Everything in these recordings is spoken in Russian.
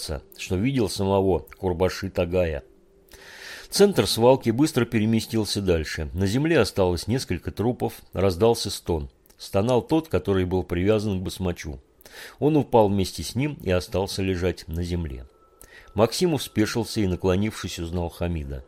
бояться, что видел самого Курбаши Тагая. Центр свалки быстро переместился дальше. На земле осталось несколько трупов, раздался стон. Стонал тот, который был привязан к басмачу. Он упал вместе с ним и остался лежать на земле. Максимов спешился и, наклонившись, узнал Хамида.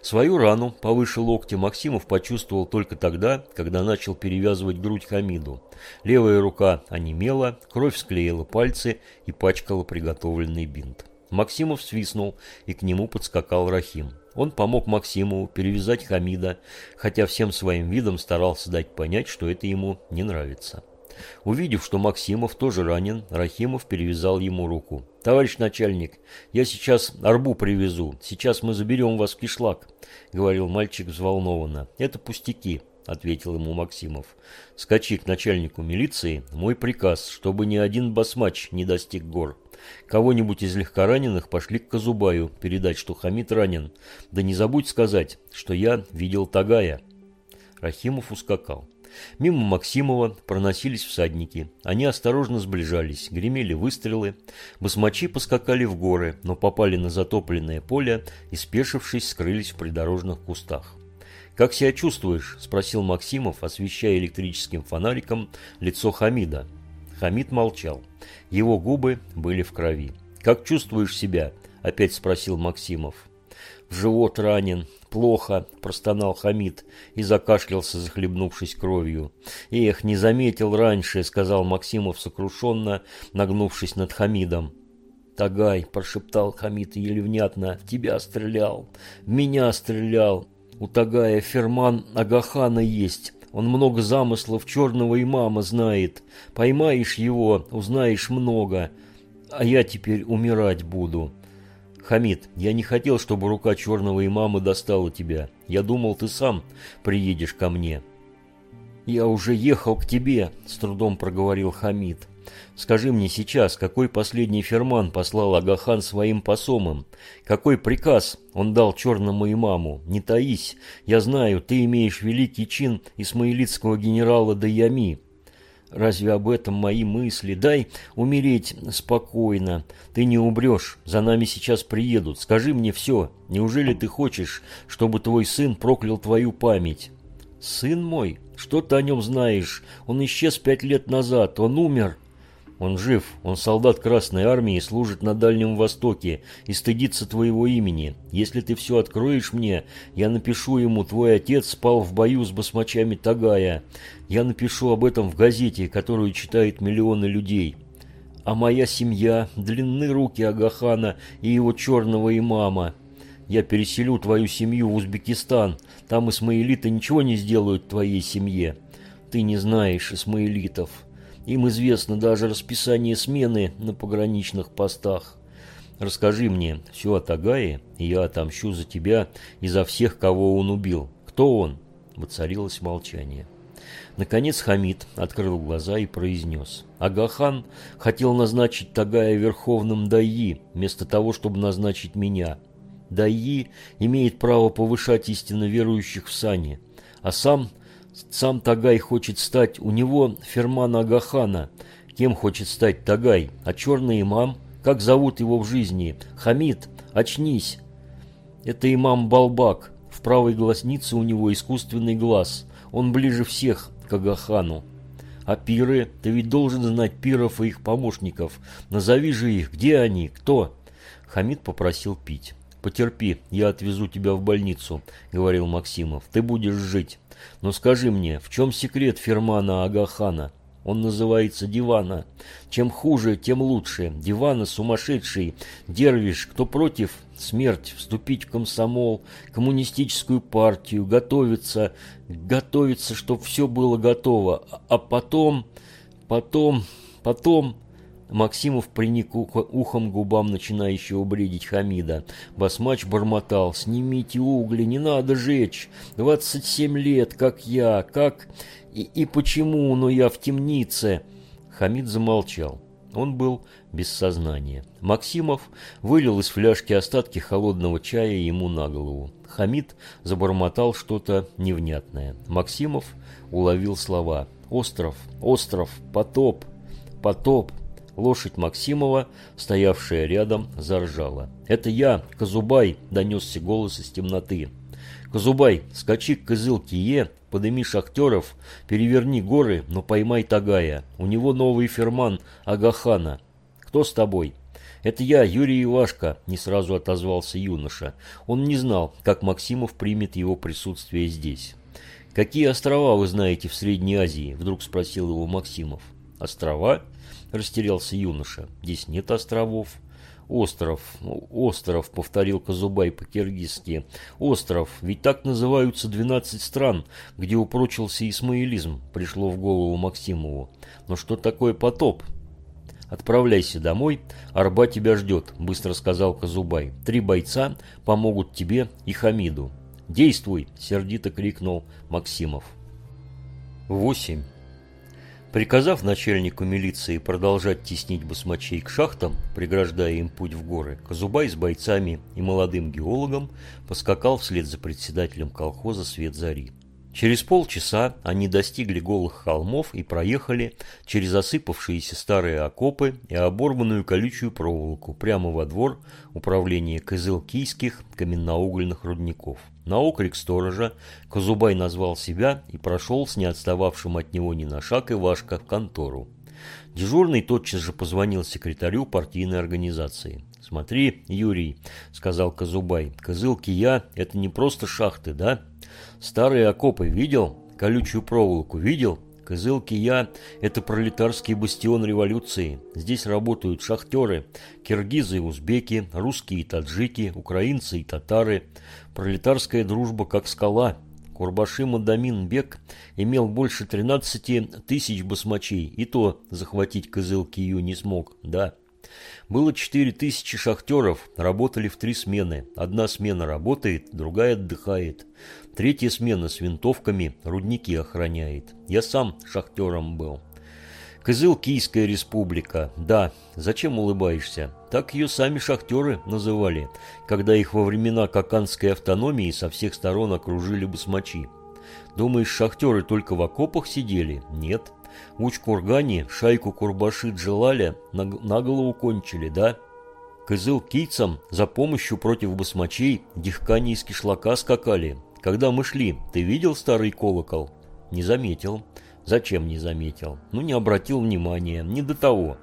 Свою рану повыше локтя Максимов почувствовал только тогда, когда начал перевязывать грудь Хамиду. Левая рука онемела, кровь склеила пальцы и пачкала приготовленный бинт. Максимов свистнул, и к нему подскакал Рахим. Он помог Максимову перевязать Хамида, хотя всем своим видом старался дать понять, что это ему не нравится. Увидев, что Максимов тоже ранен, Рахимов перевязал ему руку. «Товарищ начальник, я сейчас арбу привезу. Сейчас мы заберем вас в кишлак», — говорил мальчик взволнованно. «Это пустяки», — ответил ему Максимов. «Скачи к начальнику милиции. Мой приказ, чтобы ни один басмач не достиг гор. Кого-нибудь из легкораненых пошли к Казубаю передать, что Хамид ранен. Да не забудь сказать, что я видел Тагая». Рахимов ускакал. Мимо Максимова проносились всадники. Они осторожно сближались, гремели выстрелы. Басмачи поскакали в горы, но попали на затопленное поле и, спешившись, скрылись в придорожных кустах. «Как себя чувствуешь?» – спросил Максимов, освещая электрическим фонариком лицо Хамида. Хамид молчал. Его губы были в крови. «Как чувствуешь себя?» – опять спросил Максимов. «В живот ранен, плохо», – простонал Хамид и закашлялся, захлебнувшись кровью. «Эх, не заметил раньше», – сказал Максимов сокрушенно, нагнувшись над Хамидом. «Тагай», – прошептал Хамид еле внятно, – «тебя стрелял, в меня стрелял. У Тагая Ферман Агахана есть». Он много замыслов черного имама знает. Поймаешь его, узнаешь много. А я теперь умирать буду. «Хамид, я не хотел, чтобы рука черного имама достала тебя. Я думал, ты сам приедешь ко мне». «Я уже ехал к тебе», – с трудом проговорил Хамид. «Скажи мне сейчас, какой последний ферман послал Агахан своим посомам? Какой приказ он дал черному имаму? Не таись, я знаю, ты имеешь великий чин исмаилитского генерала Даями. Разве об этом мои мысли? Дай умереть спокойно. Ты не умрешь. За нами сейчас приедут. Скажи мне все. Неужели ты хочешь, чтобы твой сын проклял твою память? Сын мой? Что ты о нем знаешь? Он исчез пять лет назад. Он умер. Он жив, он солдат Красной Армии, служит на Дальнем Востоке и стыдится твоего имени. Если ты все откроешь мне, я напишу ему, твой отец спал в бою с басмачами Тагая. Я напишу об этом в газете, которую читают миллионы людей. А моя семья, длинны руки Агахана и его черного имама. Я переселю твою семью в Узбекистан, там исмаилиты ничего не сделают твоей семье. Ты не знаешь исмаилитов». Им известно даже расписание смены на пограничных постах. Расскажи мне все о Тагае, и я отомщу за тебя и за всех, кого он убил. Кто он?» Воцарилось молчание. Наконец Хамид открыл глаза и произнес. Агахан хотел назначить Тагая верховным Дайи, вместо того, чтобы назначить меня. Дайи имеет право повышать истинно верующих в сане, а сам сам Тагай хочет стать, у него Фермана Агахана. Кем хочет стать Тагай? А черный имам? Как зовут его в жизни? Хамид, очнись. Это имам Балбак. В правой глазнице у него искусственный глаз. Он ближе всех к Агахану. А пиры? Ты ведь должен знать пиров и их помощников. Назови же их. Где они? Кто? Хамид попросил пить. «Потерпи, я отвезу тебя в больницу», — говорил Максимов. «Ты будешь жить». Но скажи мне, в чем секрет Фермана Агахана? Он называется Дивана. Чем хуже, тем лучше. Дивана сумасшедший. Дервиш, кто против? Смерть. Вступить в комсомол, коммунистическую партию, готовиться, готовиться, чтобы все было готово. А потом, потом, потом... Максимов приник ухом губам начинающего бредить Хамида. Басмач бормотал. «Снимите угли, не надо жечь. Двадцать семь лет, как я, как... И, и почему, но я в темнице?» Хамид замолчал. Он был без сознания. Максимов вылил из фляжки остатки холодного чая ему на голову. Хамид забормотал что-то невнятное. Максимов уловил слова. «Остров, остров, потоп, потоп». Лошадь Максимова, стоявшая рядом, заржала. «Это я, Казубай!» – донесся голос из темноты. «Казубай, скачи к Кызыл-Кие, подыми шахтеров, переверни горы, но поймай Тагая. У него новый ферман Агахана. Кто с тобой?» «Это я, Юрий Ивашко», – не сразу отозвался юноша. Он не знал, как Максимов примет его присутствие здесь. «Какие острова вы знаете в Средней Азии?» – вдруг спросил его Максимов. «Острова?» – растерялся юноша. «Здесь нет островов». «Остров, ну, остров», — повторил Казубай по-киргизски. «Остров, ведь так называются двенадцать стран, где упрочился исмаилизм», — пришло в голову Максимову. «Но что такое потоп?» «Отправляйся домой, Арба тебя ждет», — быстро сказал Казубай. «Три бойца помогут тебе и Хамиду». «Действуй!» — сердито крикнул Максимов. Восемь. Приказав начальнику милиции продолжать теснить басмачей к шахтам, преграждая им путь в горы, Казубай с бойцами и молодым геологом поскакал вслед за председателем колхоза «Свет зари». Через полчаса они достигли голых холмов и проехали через осыпавшиеся старые окопы и оборванную колючую проволоку прямо во двор управления Кызылкийских каменноугольных рудников. На окрик сторожа Казубай назвал себя и прошел с неотстававшим от него ни на шаг Ивашка в контору. Дежурный тотчас же позвонил секретарю партийной организации. «Смотри, Юрий», — сказал Казубай, — «Кызыл-Кия — это не просто шахты, да? Старые окопы видел? Колючую проволоку видел? Кызыл-Кия – это пролетарский бастион революции. Здесь работают шахтеры, киргизы и узбеки, русские и таджики, украинцы и татары. Пролетарская дружба как скала. Курбаши Мадамин Бек имел больше 13 тысяч басмачей, и то захватить Кызыл-Кию не смог, да. Было 4 тысячи шахтеров, работали в три смены. Одна смена работает, другая отдыхает. Третья смена с винтовками рудники охраняет. Я сам шахтером был. Кызыл-Кийская республика. Да, зачем улыбаешься? Так ее сами шахтеры называли, когда их во времена Каканской автономии со всех сторон окружили басмачи. Думаешь, шахтеры только в окопах сидели? Нет. В Учкургане шайку Курбаши Джелаля на, на голову кончили, да? Кызыл-кийцам за помощью против басмачей дихкани из кишлака скакали, когда мы шли, ты видел старый колокол? Не заметил. Зачем не заметил? Ну, не обратил внимания. Не до того.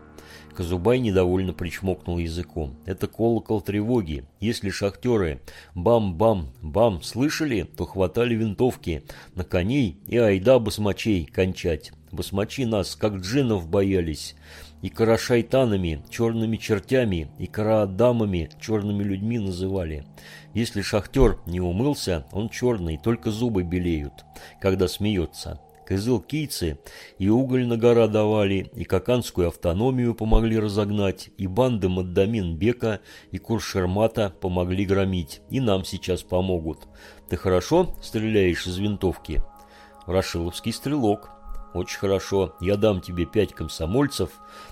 Казубай недовольно причмокнул языком. Это колокол тревоги. Если шахтеры бам-бам-бам слышали, то хватали винтовки на коней и айда басмачей кончать. Басмачи нас, как джинов, боялись. И карашайтанами, черными чертями, и караадамами, черными людьми называли. Если шахтер не умылся, он черный, только зубы белеют, когда смеется. Кызыл-кийцы и уголь на гора давали, и Каканскую автономию помогли разогнать, и банды Маддамин-бека и Куршермата помогли громить, и нам сейчас помогут. Ты хорошо стреляешь из винтовки? Рашиловский стрелок. Очень хорошо. Я дам тебе пять комсомольцев,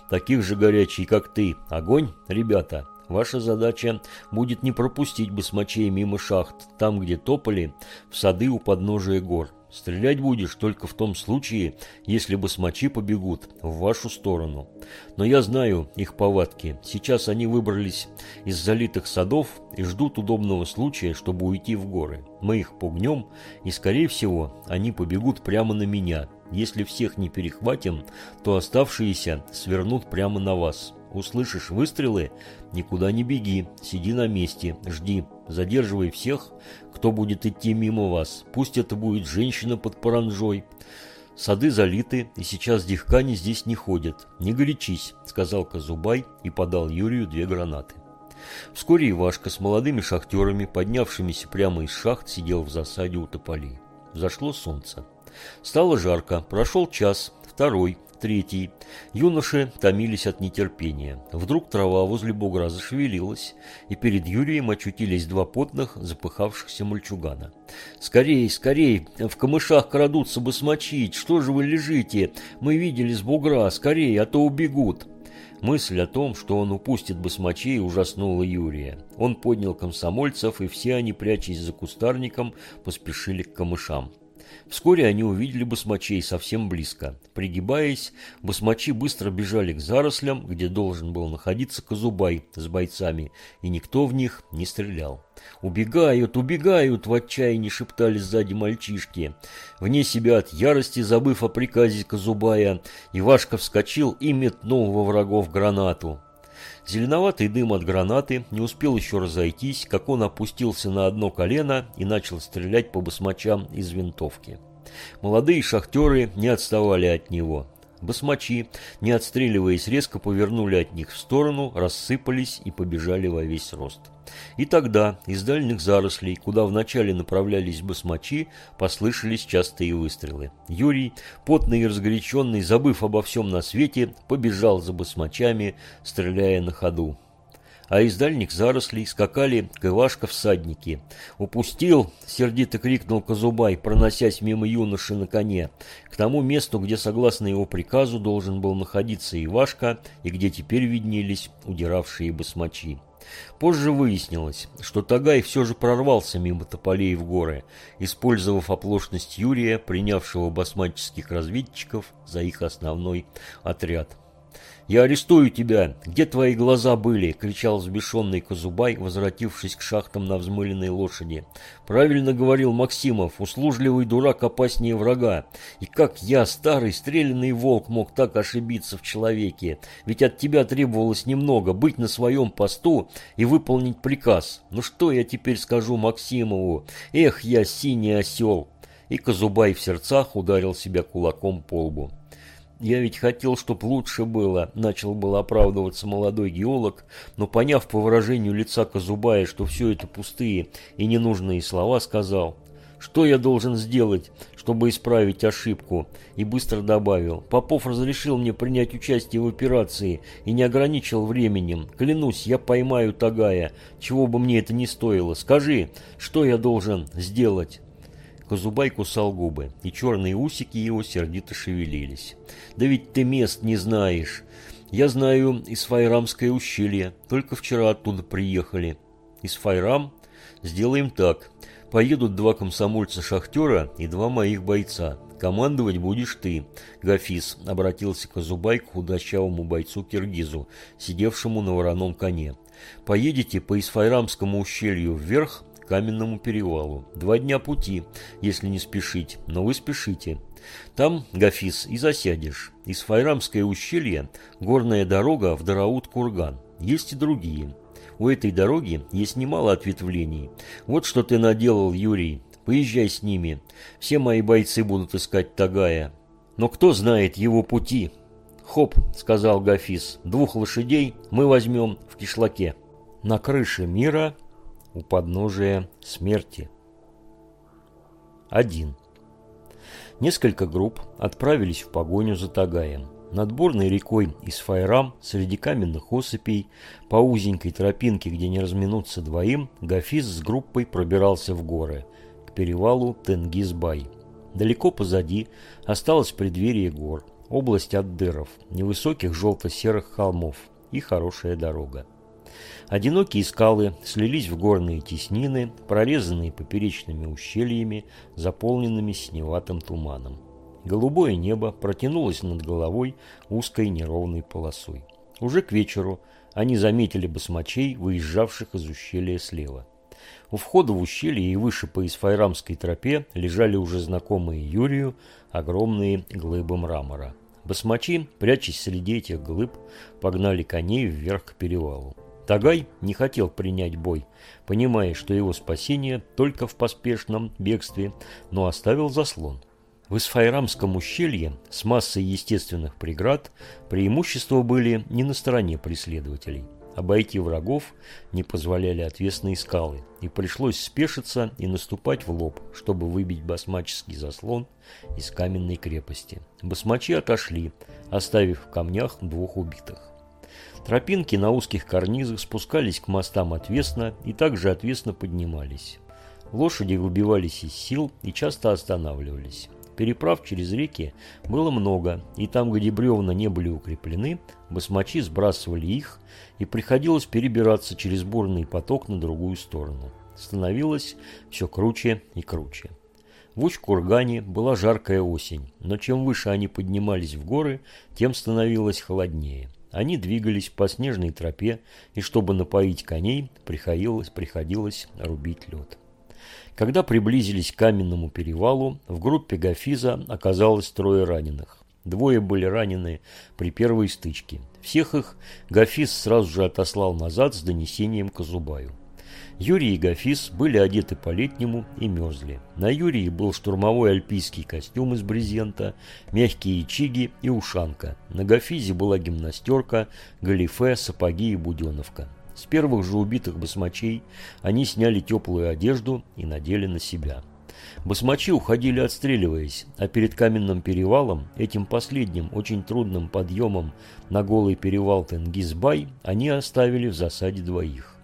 таких же горячих, как ты. Огонь, ребята. Ваша задача будет не пропустить басмачей мимо шахт, там, где тополи, в сады у подножия гор. Стрелять будешь только в том случае, если басмачи побегут в вашу сторону. Но я знаю их повадки. Сейчас они выбрались из залитых садов и ждут удобного случая, чтобы уйти в горы. Мы их пугнем, и, скорее всего, они побегут прямо на меня. Если всех не перехватим, то оставшиеся свернут прямо на вас. Услышишь выстрелы, никуда не беги, сиди на месте, жди, задерживай всех, кто будет идти мимо вас. Пусть это будет женщина под паранжой. Сады залиты, и сейчас дихкани здесь не ходят. Не горячись, сказал Казубай и подал Юрию две гранаты. Вскоре Ивашка с молодыми шахтерами, поднявшимися прямо из шахт, сидел в засаде у тополей. Зашло солнце. Стало жарко, прошел час, второй, Третий. Юноши томились от нетерпения. Вдруг трава возле бугра зашевелилась, и перед Юрием очутились два потных, запыхавшихся мальчугана. «Скорей, скорей! В камышах крадутся бы! Что же вы лежите? Мы видели с бугра! Скорей, а то убегут!» Мысль о том, что он упустит басмачей, ужаснула Юрия. Он поднял комсомольцев, и все они, прячась за кустарником, поспешили к камышам. Вскоре они увидели басмачей совсем близко. Пригибаясь, басмачи быстро бежали к зарослям, где должен был находиться Казубай с бойцами, и никто в них не стрелял. «Убегают, убегают!» – в отчаянии шептали сзади мальчишки. Вне себя от ярости, забыв о приказе Казубая, Ивашка вскочил и метнул во врагов гранату. Зеленоватый дым от гранаты не успел еще разойтись, как он опустился на одно колено и начал стрелять по басмачам из винтовки. Молодые шахтеры не отставали от него. Басмачи, не отстреливаясь, резко повернули от них в сторону, рассыпались и побежали во весь рост. И тогда из дальних зарослей, куда вначале направлялись басмачи, послышались частые выстрелы. Юрий, потный и разгоряченный, забыв обо всем на свете, побежал за басмачами, стреляя на ходу а из дальних зарослей скакали кывашка-всадники. «Упустил!» — сердито крикнул Казубай, проносясь мимо юноши на коне, к тому месту, где, согласно его приказу, должен был находиться Ивашка, и где теперь виднелись удиравшие басмачи. Позже выяснилось, что Тагай все же прорвался мимо тополей в горы, использовав оплошность Юрия, принявшего басмаческих разведчиков за их основной отряд. «Я арестую тебя! Где твои глаза были?» – кричал взбешенный Казубай, возвратившись к шахтам на взмыленной лошади. «Правильно говорил Максимов, услужливый дурак опаснее врага. И как я, старый стрелянный волк, мог так ошибиться в человеке? Ведь от тебя требовалось немного – быть на своем посту и выполнить приказ. Ну что я теперь скажу Максимову? Эх, я синий осел!» И Казубай в сердцах ударил себя кулаком по лбу. «Я ведь хотел, чтоб лучше было», – начал был оправдываться молодой геолог, но, поняв по выражению лица Казубая, что все это пустые и ненужные слова, сказал, «Что я должен сделать, чтобы исправить ошибку?» И быстро добавил, «Попов разрешил мне принять участие в операции и не ограничил временем. Клянусь, я поймаю Тагая, чего бы мне это ни стоило. Скажи, что я должен сделать?» Казубай кусал губы, и черные усики его сердито шевелились. «Да ведь ты мест не знаешь. Я знаю из Файрамское ущелье, только вчера оттуда приехали. Из Файрам? Сделаем так. Поедут два комсомольца-шахтера и два моих бойца. Командовать будешь ты, Гафис», — обратился Казубай к худощавому бойцу-киргизу, сидевшему на вороном коне. «Поедете по Исфайрамскому ущелью вверх, каменному перевалу. Два дня пути, если не спешить, но вы спешите. Там, Гафис, и засядешь. Из Файрамское ущелье горная дорога в Дараут-Курган. Есть и другие. У этой дороги есть немало ответвлений. Вот что ты наделал, Юрий. Поезжай с ними. Все мои бойцы будут искать Тагая. Но кто знает его пути? Хоп, сказал Гафис, двух лошадей мы возьмем в кишлаке. На крыше мира у подножия смерти. 1. Несколько групп отправились в погоню за Тагаем. Над бурной рекой Исфайрам, среди каменных осыпей, по узенькой тропинке, где не разминуться двоим, Гафиз с группой пробирался в горы, к перевалу Тенгизбай. Далеко позади осталось преддверие гор, область Аддеров, невысоких желто-серых холмов и хорошая дорога. Одинокие скалы слились в горные теснины, прорезанные поперечными ущельями, заполненными синеватым туманом. Голубое небо протянулось над головой узкой неровной полосой. Уже к вечеру они заметили басмачей, выезжавших из ущелья слева. У входа в ущелье и выше по Исфайрамской тропе лежали уже знакомые Юрию огромные глыбы мрамора. Басмачи, прячась среди этих глыб, погнали коней вверх к перевалу. Тагай не хотел принять бой, понимая, что его спасение только в поспешном бегстве, но оставил заслон. В Исфайрамском ущелье с массой естественных преград преимущества были не на стороне преследователей. Обойти врагов не позволяли отвесные скалы, и пришлось спешиться и наступать в лоб, чтобы выбить басмаческий заслон из каменной крепости. Басмачи отошли, оставив в камнях двух убитых. Тропинки на узких карнизах спускались к мостам отвесно и также отвесно поднимались. Лошади выбивались из сил и часто останавливались. Переправ через реки было много, и там, где бревна не были укреплены, басмачи сбрасывали их, и приходилось перебираться через бурный поток на другую сторону. Становилось все круче и круче. В Усть-Кургане была жаркая осень, но чем выше они поднимались в горы, тем становилось холоднее. Они двигались по снежной тропе, и чтобы напоить коней, приходилось, приходилось рубить лед. Когда приблизились к каменному перевалу, в группе Гафиза оказалось трое раненых. Двое были ранены при первой стычке. Всех их Гафиз сразу же отослал назад с донесением к Азубаю. Юрий и Гафис были одеты по-летнему и мерзли. На Юрии был штурмовой альпийский костюм из брезента, мягкие чиги и ушанка. На Гафизе была гимнастерка, галифе, сапоги и буденовка. С первых же убитых басмачей они сняли теплую одежду и надели на себя. Басмачи уходили отстреливаясь, а перед каменным перевалом, этим последним очень трудным подъемом на голый перевал Тенгизбай, они оставили в засаде двоих.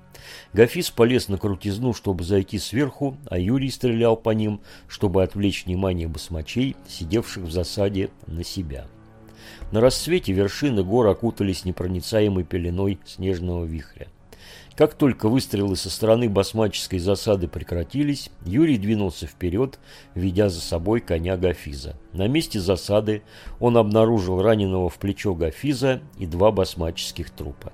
Гафис полез на крутизну, чтобы зайти сверху, а Юрий стрелял по ним, чтобы отвлечь внимание басмачей, сидевших в засаде, на себя. На рассвете вершины гор окутались непроницаемой пеленой снежного вихря. Как только выстрелы со стороны басмаческой засады прекратились, Юрий двинулся вперед, ведя за собой коня Гафиза. На месте засады он обнаружил раненого в плечо Гафиза и два басмаческих трупа.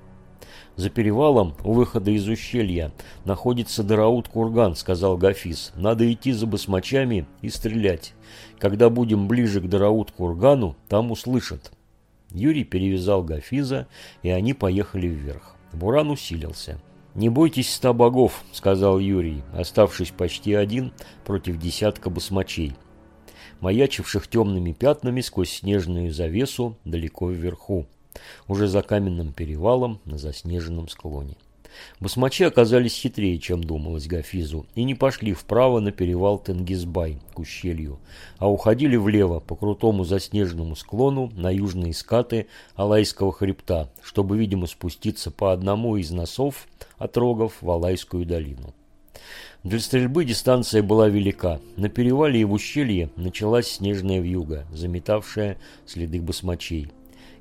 «За перевалом у выхода из ущелья находится Дараут-Курган», — сказал Гафис. «Надо идти за басмачами и стрелять. Когда будем ближе к Дараут-Кургану, там услышат». Юрий перевязал Гафиза, и они поехали вверх. Буран усилился. «Не бойтесь ста богов», — сказал Юрий, оставшись почти один против десятка басмачей, маячивших темными пятнами сквозь снежную завесу далеко вверху уже за каменным перевалом на заснеженном склоне. Басмачи оказались хитрее, чем думалось Гафизу, и не пошли вправо на перевал Тенгизбай к ущелью, а уходили влево по крутому заснеженному склону на южные скаты Алайского хребта, чтобы, видимо, спуститься по одному из носов от рогов в Алайскую долину. Для стрельбы дистанция была велика. На перевале и в ущелье началась снежная вьюга, заметавшая следы басмачей.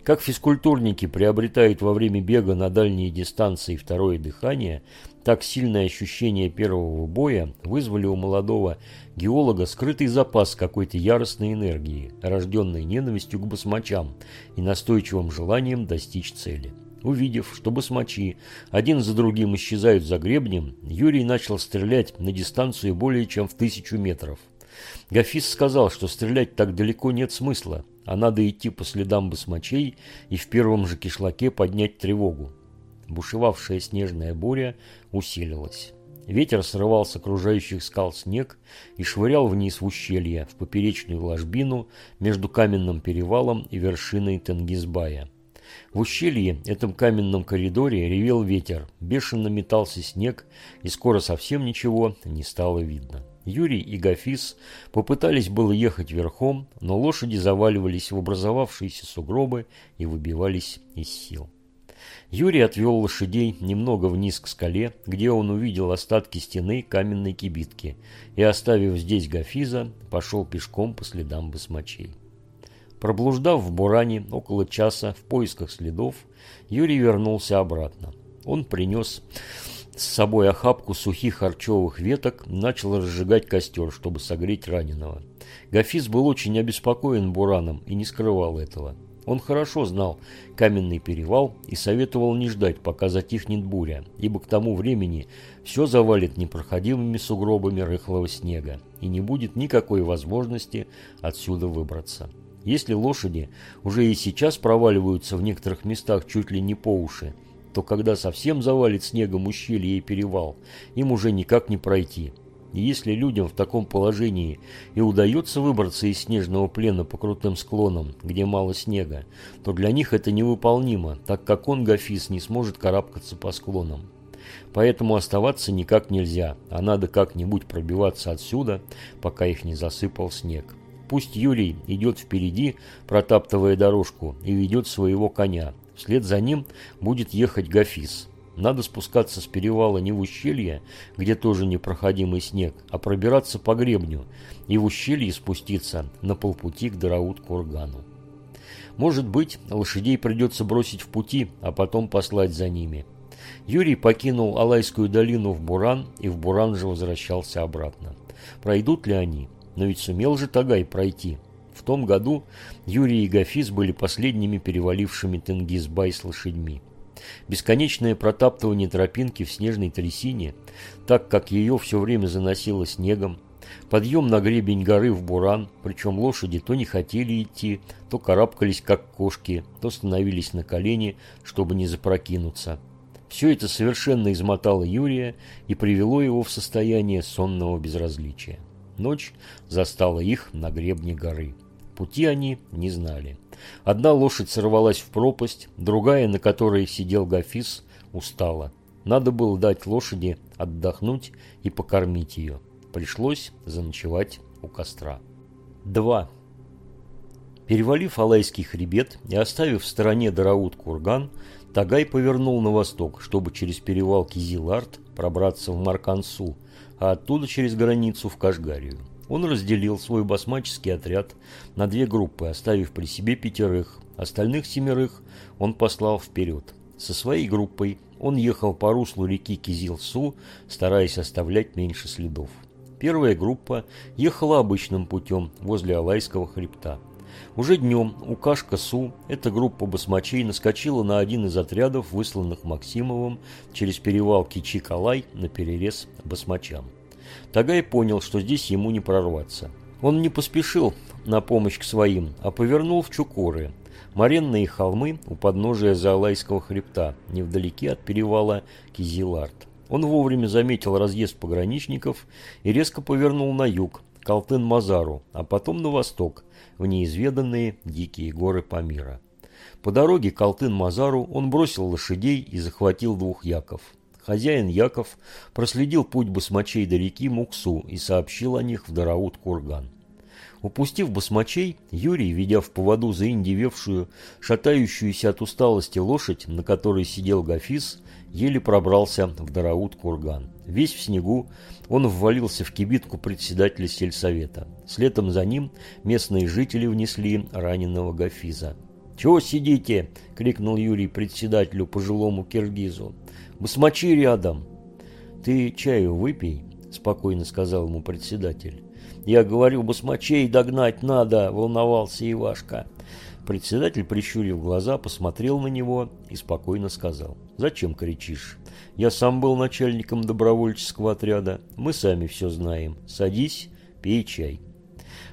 Как физкультурники приобретают во время бега на дальние дистанции второе дыхание, так сильное ощущение первого боя вызвали у молодого геолога скрытый запас какой-то яростной энергии, рожденной ненавистью к басмачам и настойчивым желанием достичь цели. Увидев, что басмачи один за другим исчезают за гребнем, Юрий начал стрелять на дистанцию более чем в тысячу метров. Гафис сказал, что стрелять так далеко нет смысла, а надо идти по следам басмачей и в первом же кишлаке поднять тревогу. Бушевавшая снежная буря усилилась. Ветер срывал с окружающих скал снег и швырял вниз в ущелье, в поперечную ложбину между каменным перевалом и вершиной Тенгизбая. В ущелье, этом каменном коридоре, ревел ветер, бешено метался снег, и скоро совсем ничего не стало видно. Юрий и Гафис попытались было ехать верхом, но лошади заваливались в образовавшиеся сугробы и выбивались из сил. Юрий отвел лошадей немного вниз к скале, где он увидел остатки стены каменной кибитки, и, оставив здесь Гафиза, пошел пешком по следам басмачей. Проблуждав в Буране около часа в поисках следов, Юрий вернулся обратно. Он принес с собой охапку сухих харчевых веток, начал разжигать костер, чтобы согреть раненого. Гафиз был очень обеспокоен Бураном и не скрывал этого. Он хорошо знал каменный перевал и советовал не ждать, пока затихнет буря, ибо к тому времени все завалит непроходимыми сугробами рыхлого снега, и не будет никакой возможности отсюда выбраться. Если лошади уже и сейчас проваливаются в некоторых местах чуть ли не по уши, то когда совсем завалит снегом ущелье и перевал, им уже никак не пройти. И если людям в таком положении и удается выбраться из снежного плена по крутым склонам, где мало снега, то для них это невыполнимо, так как он, Гафис, не сможет карабкаться по склонам. Поэтому оставаться никак нельзя, а надо как-нибудь пробиваться отсюда, пока их не засыпал снег. Пусть Юрий идет впереди, протаптывая дорожку, и ведет своего коня, Вслед за ним будет ехать Гафис. Надо спускаться с перевала не в ущелье, где тоже непроходимый снег, а пробираться по гребню и в ущелье спуститься на полпути к Дараут-Кургану. Может быть, лошадей придется бросить в пути, а потом послать за ними. Юрий покинул Алайскую долину в Буран и в Буран же возвращался обратно. Пройдут ли они? Но ведь сумел же Тагай пройти. Том году Юрий и Гафиз были последними перевалившими Тенгизбай с лошадьми. Бесконечное протаптывание тропинки в снежной трясине, так как ее все время заносило снегом, подъем на гребень горы в буран, причем лошади то не хотели идти, то карабкались как кошки, то становились на колени, чтобы не запрокинуться. Все это совершенно измотало Юрия и привело его в состояние сонного безразличия. Ночь застала их на гребне горы. Пути они не знали. Одна лошадь сорвалась в пропасть, другая, на которой сидел Гафис, устала. Надо было дать лошади отдохнуть и покормить ее. Пришлось заночевать у костра. 2. Перевалив Алайский хребет и оставив в стороне Дараут-Курган, Тагай повернул на восток, чтобы через перевал Кизилард пробраться в Маркансу, а оттуда через границу в Кашгарию. Он разделил свой басмаческий отряд на две группы, оставив при себе пятерых. Остальных семерых он послал вперед. Со своей группой он ехал по руслу реки Кизилсу, стараясь оставлять меньше следов. Первая группа ехала обычным путем возле Алайского хребта. Уже днем у Кашка-Су эта группа басмачей наскочила на один из отрядов, высланных Максимовым через перевал Кичи-Калай на перерез басмачам. Тагай понял, что здесь ему не прорваться. Он не поспешил на помощь к своим, а повернул в Чукоры, моренные холмы у подножия Заалайского хребта, невдалеке от перевала Кизилард. Он вовремя заметил разъезд пограничников и резко повернул на юг, к Алтын-Мазару, а потом на восток, в неизведанные дикие горы Памира. По дороге к Алтын-Мазару он бросил лошадей и захватил двух яков – Хозяин Яков проследил путь басмачей до реки Муксу и сообщил о них в Дараут-Курган. Упустив басмачей, Юрий, ведя в поводу заиндевевшую, шатающуюся от усталости лошадь, на которой сидел Гафис, еле пробрался в Дараут-Курган. Весь в снегу, он ввалился в кибитку председателя сельсовета. Следом за ним местные жители внесли раненого Гафиза. «Чего сидите?» – крикнул Юрий председателю пожилому киргизу. Басмачи рядом. Ты чаю выпей, спокойно сказал ему председатель. Я говорю, басмачей догнать надо, волновался Ивашка. Председатель, прищурив глаза, посмотрел на него и спокойно сказал. «Зачем кричишь? Я сам был начальником добровольческого отряда. Мы сами все знаем. Садись, пей чай».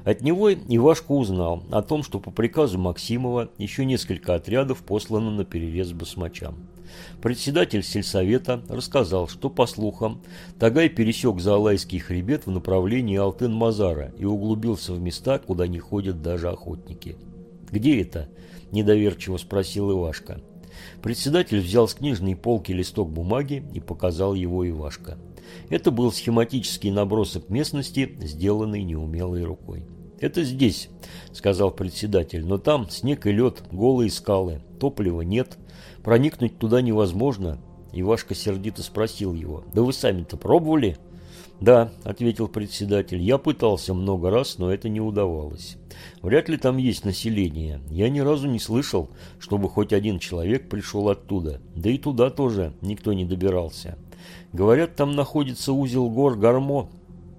От него Ивашка узнал о том, что по приказу Максимова еще несколько отрядов послано на перерез басмачам. Председатель сельсовета рассказал, что, по слухам, Тагай пересек Заалайский хребет в направлении Алтын-Мазара и углубился в места, куда не ходят даже охотники. «Где это?» – недоверчиво спросил Ивашка. Председатель взял с книжной полки листок бумаги и показал его Ивашка. Это был схематический набросок местности, сделанный неумелой рукой. «Это здесь», – сказал председатель, – «но там снег и лед, голые скалы, топлива нет, Проникнуть туда невозможно. Ивашка сердито спросил его. «Да вы сами-то пробовали?» «Да», — ответил председатель, — «я пытался много раз, но это не удавалось. Вряд ли там есть население. Я ни разу не слышал, чтобы хоть один человек пришел оттуда. Да и туда тоже никто не добирался. Говорят, там находится узел гор Гармо,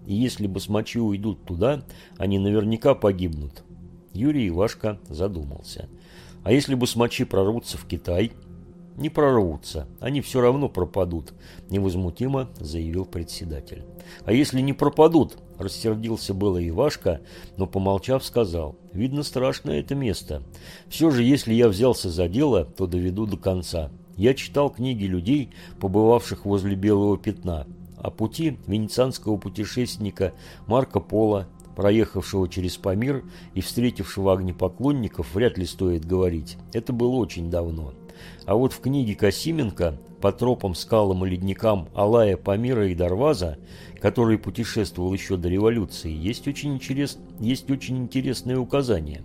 и если басмачи уйдут туда, они наверняка погибнут». Юрий Ивашка задумался. «А если басмачи прорвутся в Китай?» Не прорвутся, они все равно пропадут», – невозмутимо заявил председатель. «А если не пропадут?» – рассердился было Ивашка, но, помолчав, сказал. «Видно, страшное это место. Все же, если я взялся за дело, то доведу до конца. Я читал книги людей, побывавших возле Белого пятна, о пути венецианского путешественника Марко Поло, проехавшего через Памир и встретившего огнепоклонников, вряд ли стоит говорить. Это было очень давно. А вот в книге Косименко по тропам, скалам и ледникам Алая, Памира и Дарваза, который путешествовал еще до революции, есть очень, интерес... есть очень интересные указания.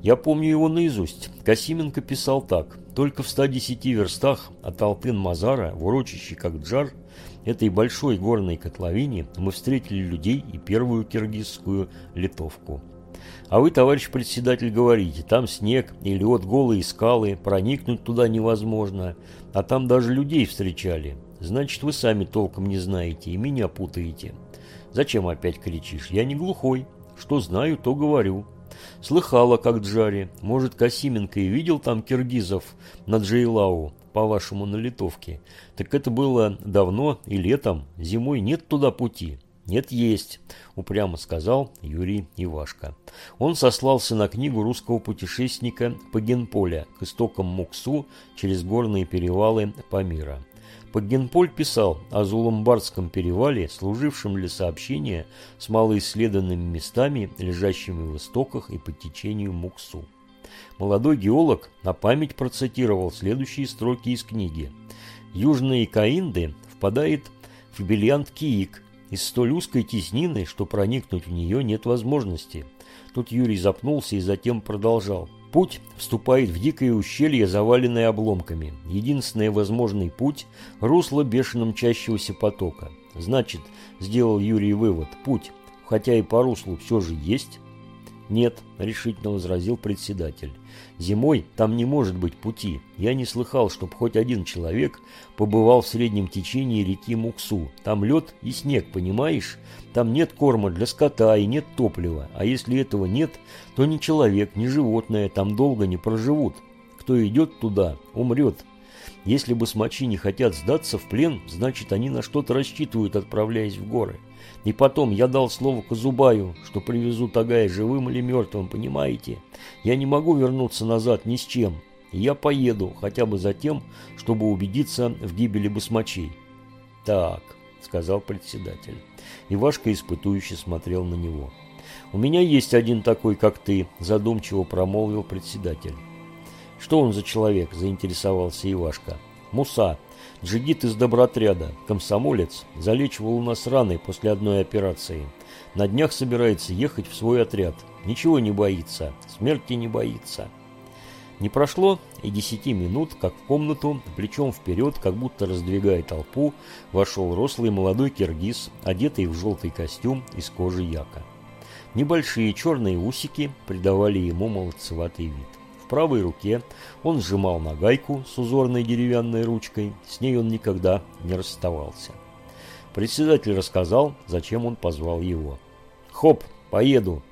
Я помню его наизусть. Косименко писал так. Только в 110 верстах от Алтын-Мазара, в урочище Какджар, этой большой горной котловине, мы встретили людей и первую киргизскую литовку. А вы, товарищ председатель, говорите, там снег и лед, голые скалы, проникнуть туда невозможно, а там даже людей встречали. Значит, вы сами толком не знаете и меня путаете. «Зачем опять кричишь? Я не глухой. Что знаю, то говорю». Слыхала, как Джари. Может, Касименко и видел там киргизов на Джейлау, по-вашему, на литовке. Так это было давно и летом. Зимой нет туда пути. «Нет, есть», – упрямо сказал Юрий Ивашко. Он сослался на книгу русского путешественника Пагенполя к истокам Муксу через горные перевалы Памира. Пагенполь писал о Зулумбардском перевале, служившем для сообщения с малоисследованными местами, лежащими в истоках и по течению Муксу. Молодой геолог на память процитировал следующие строки из книги. «Южные Каинды впадает в Бельянт-Киик, из столь узкой теснины, что проникнуть в нее нет возможности. Тут Юрий запнулся и затем продолжал. Путь вступает в дикое ущелье, заваленное обломками. Единственный возможный путь – русло бешено мчащегося потока. Значит, сделал Юрий вывод, путь, хотя и по руслу все же есть, «Нет», – решительно возразил председатель. «Зимой там не может быть пути. Я не слыхал, чтоб хоть один человек побывал в среднем течении реки Муксу. Там лед и снег, понимаешь? Там нет корма для скота и нет топлива. А если этого нет, то ни человек, ни животное там долго не проживут. Кто идет туда, умрет. Если бы смочи не хотят сдаться в плен, значит они на что-то рассчитывают, отправляясь в горы. И потом я дал слово Казубаю, что привезу Тагая живым или мертвым, понимаете? Я не могу вернуться назад ни с чем. Я поеду, хотя бы за тем, чтобы убедиться в гибели басмачей. Так, сказал председатель. Ивашка испытующе смотрел на него. «У меня есть один такой, как ты», – задумчиво промолвил председатель. «Что он за человек?» – заинтересовался Ивашка. «Муса, Джигит из добротряда, комсомолец, залечивал у нас раны после одной операции. На днях собирается ехать в свой отряд. Ничего не боится, смерти не боится. Не прошло и десяти минут, как в комнату, плечом вперед, как будто раздвигая толпу, вошел рослый молодой киргиз, одетый в желтый костюм из кожи яка. Небольшие черные усики придавали ему молодцеватый вид правой руке он сжимал нагайку с узорной деревянной ручкой, с ней он никогда не расставался. Председатель рассказал, зачем он позвал его. «Хоп, поеду.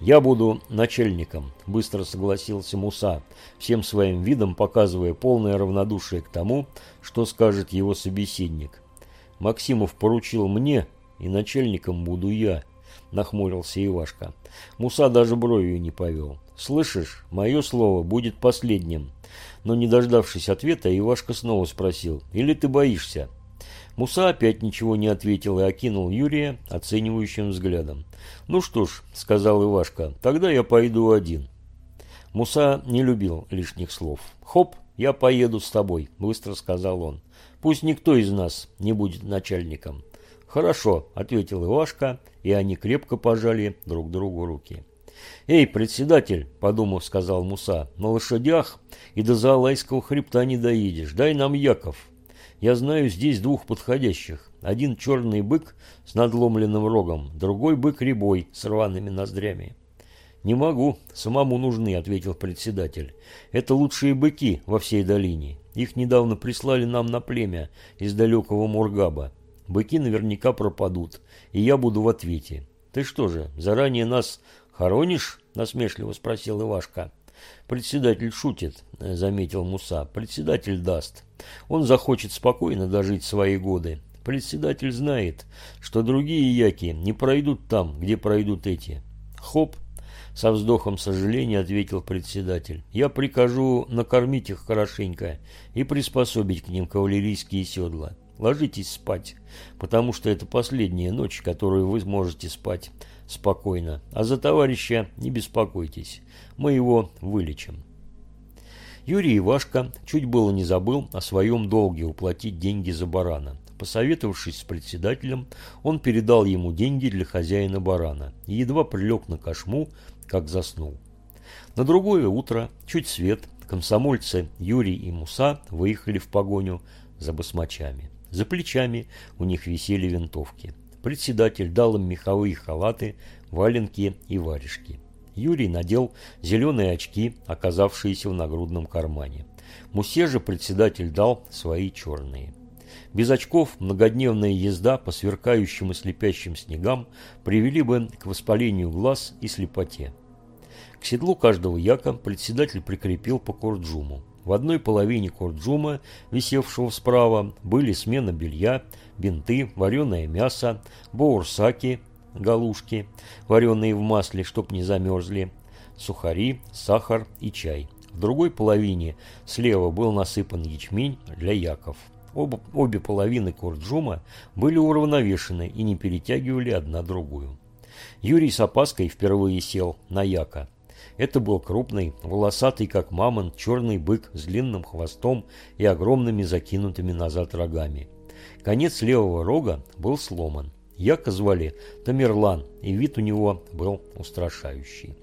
Я буду начальником», – быстро согласился Муса, всем своим видом показывая полное равнодушие к тому, что скажет его собеседник. «Максимов поручил мне, и начальником буду я», – нахмурился Ивашка. Муса даже бровью не повел. «Слышишь, мое слово будет последним». Но не дождавшись ответа, Ивашка снова спросил, «Или ты боишься?» Муса опять ничего не ответил и окинул Юрия оценивающим взглядом. «Ну что ж», — сказал Ивашка, — «тогда я пойду один». Муса не любил лишних слов. «Хоп, я поеду с тобой», — быстро сказал он. «Пусть никто из нас не будет начальником». «Хорошо», — ответил Ивашка, и они крепко пожали друг другу руки. «Эй, председатель», — подумав, сказал Муса, — «на лошадях и до Заалайского хребта не доедешь. Дай нам Яков. Я знаю здесь двух подходящих. Один черный бык с надломленным рогом, другой бык рябой с рваными ноздрями». «Не могу, самому нужны», — ответил председатель. «Это лучшие быки во всей долине. Их недавно прислали нам на племя из далекого Мургаба. Быки наверняка пропадут, и я буду в ответе. Ты что же, заранее нас «Хоронишь?» – насмешливо спросил Ивашка. «Председатель шутит», – заметил Муса. «Председатель даст. Он захочет спокойно дожить свои годы. Председатель знает, что другие яки не пройдут там, где пройдут эти». «Хоп!» – со вздохом сожаления ответил председатель. «Я прикажу накормить их хорошенько и приспособить к ним кавалерийские седла. Ложитесь спать, потому что это последняя ночь, которую вы сможете спать спокойно. А за товарища не беспокойтесь, мы его вылечим. Юрий Ивашко чуть было не забыл о своем долге уплатить деньги за барана. Посоветовавшись с председателем, он передал ему деньги для хозяина барана и едва прилег на кошму, как заснул. На другое утро, чуть свет, комсомольцы Юрий и Муса выехали в погоню за басмачами. За плечами у них висели винтовки. Председатель дал им меховые халаты, валенки и варежки. Юрий надел зеленые очки, оказавшиеся в нагрудном кармане. Мусе же председатель дал свои черные. Без очков многодневная езда по сверкающим и слепящим снегам привели бы к воспалению глаз и слепоте. К седлу каждого яка председатель прикрепил по корджуму. В одной половине корджума, висевшего справа, были смена белья, бинты, вареное мясо, боурсаки, галушки, вареные в масле, чтоб не замерзли, сухари, сахар и чай. В другой половине слева был насыпан ячмень для яков. Оба, обе половины корджума были уравновешены и не перетягивали одна другую. Юрий с опаской впервые сел на яка. Это был крупный, волосатый, как мамонт, черный бык с длинным хвостом и огромными закинутыми назад рогами. Конец левого рога был сломан. Яка звали Тамерлан, и вид у него был устрашающий.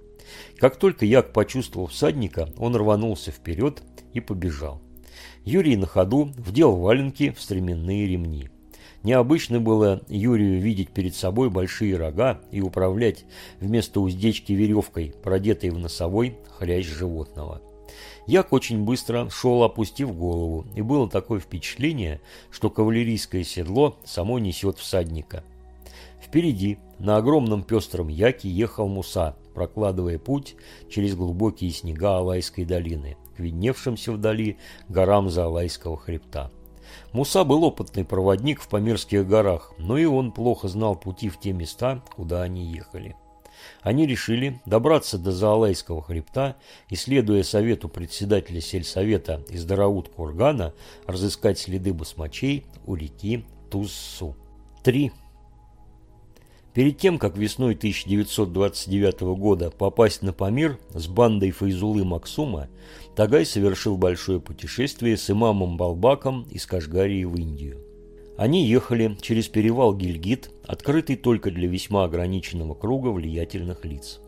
Как только Як почувствовал всадника, он рванулся вперед и побежал. Юрий на ходу вдел валенки в стременные ремни. Необычно было Юрию видеть перед собой большие рога и управлять вместо уздечки веревкой, продетой в носовой хрящ животного. Як очень быстро шел, опустив голову, и было такое впечатление, что кавалерийское седло само несет всадника. Впереди, на огромном пестром яке, ехал Муса, прокладывая путь через глубокие снега Алайской долины, к видневшимся вдали горам Заалайского хребта. Муса был опытный проводник в Памирских горах, но и он плохо знал пути в те места, куда они ехали. Они решили добраться до Заалайского хребта и, следуя совету председателя сельсовета из Дараут-Кургана, разыскать следы басмачей у реки Туссу. 3. Перед тем, как весной 1929 года попасть на Памир с бандой Файзулы Максума, Тагай совершил большое путешествие с имамом Балбаком из Кашгарии в Индию. Они ехали через перевал Гильгит, открытый только для весьма ограниченного круга влиятельных лиц.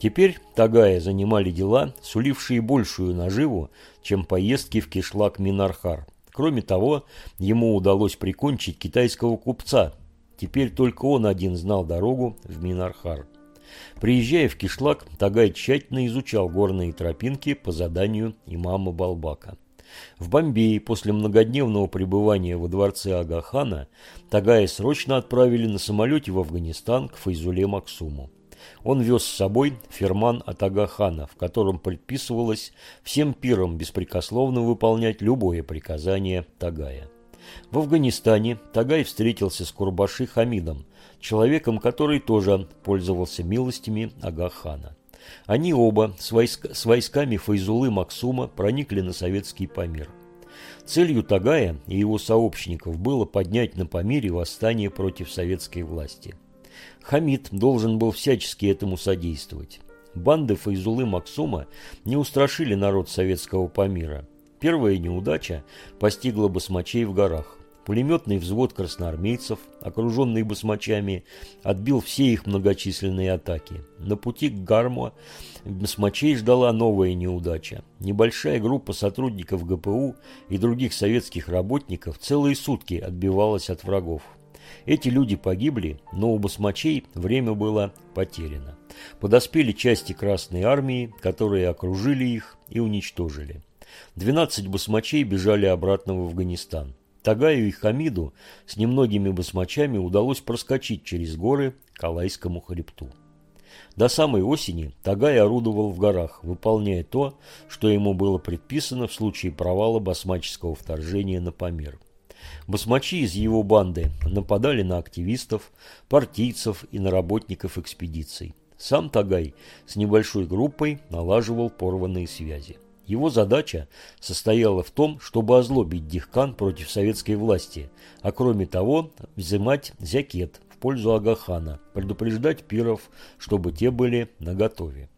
Теперь Тагая занимали дела, сулившие большую наживу, чем поездки в кишлак Минархар. Кроме того, ему удалось прикончить китайского купца, Теперь только он один знал дорогу в Минархар. Приезжая в Кишлак, Тагай тщательно изучал горные тропинки по заданию имама Балбака. В Бомбее после многодневного пребывания во дворце Агахана Тагая срочно отправили на самолете в Афганистан к Файзуле Максуму. Он вез с собой ферман от Агахана, в котором предписывалось всем пирам беспрекословно выполнять любое приказание Тагая. В Афганистане Тагай встретился с Курбаши Хамидом, человеком, который тоже пользовался милостями Ага-хана. Они оба с, войск, с войсками Файзулы Максума проникли на советский Памир. Целью Тагая и его сообщников было поднять на Памире восстание против советской власти. Хамид должен был всячески этому содействовать. Банды Файзулы Максума не устрашили народ советского Памира – Первая неудача постигла басмачей в горах. Пулеметный взвод красноармейцев, окруженный басмачами, отбил все их многочисленные атаки. На пути к Гарму басмачей ждала новая неудача. Небольшая группа сотрудников ГПУ и других советских работников целые сутки отбивалась от врагов. Эти люди погибли, но у басмачей время было потеряно. Подоспели части Красной Армии, которые окружили их и уничтожили. 12 басмачей бежали обратно в Афганистан. Тагаю и Хамиду с немногими басмачами удалось проскочить через горы к Алайскому хребту. До самой осени Тагай орудовал в горах, выполняя то, что ему было предписано в случае провала басмаческого вторжения на Памир. Басмачи из его банды нападали на активистов, партийцев и на работников экспедиций. Сам Тагай с небольшой группой налаживал порванные связи. Его задача состояла в том, чтобы озлобить Дихкан против советской власти, а кроме того взимать зякет в пользу Агахана, предупреждать пиров, чтобы те были наготове.